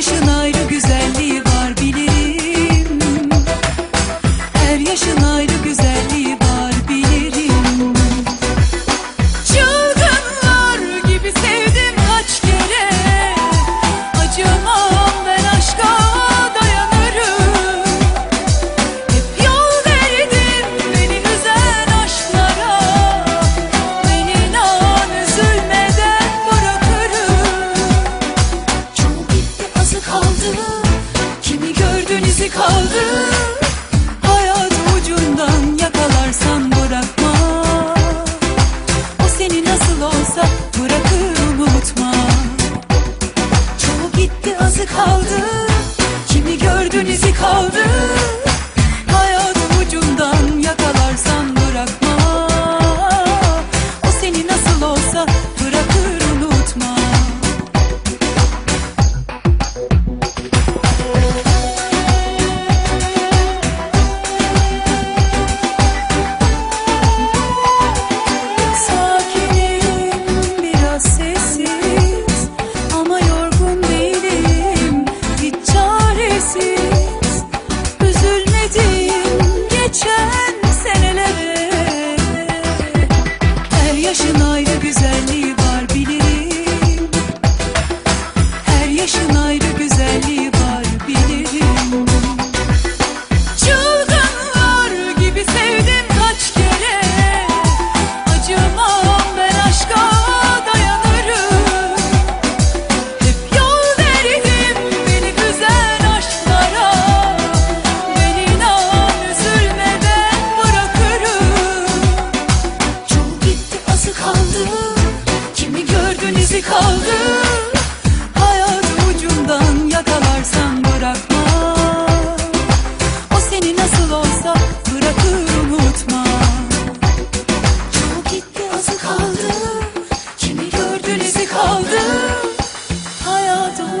yaşın ayrı güzelliği var bilirim. Her yaşın ayrı güzelliği kaldı? Kimi gördün izi kaldı yaşın ayrı güzelliği var bilirim. Çılgınlar gibi sevdim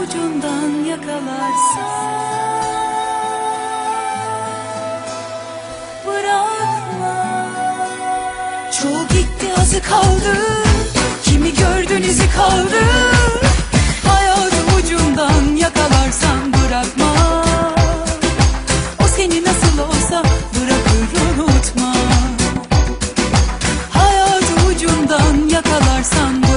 ucundan yakalarsa. Bırakma. Çoğu gitti azı kaldı. Kimi gördün izi kaldı. Hayatı ucundan yakalarsan bırakma. O seni nasıl olsa bırakır unutma. Hayatı ucundan yakalarsan.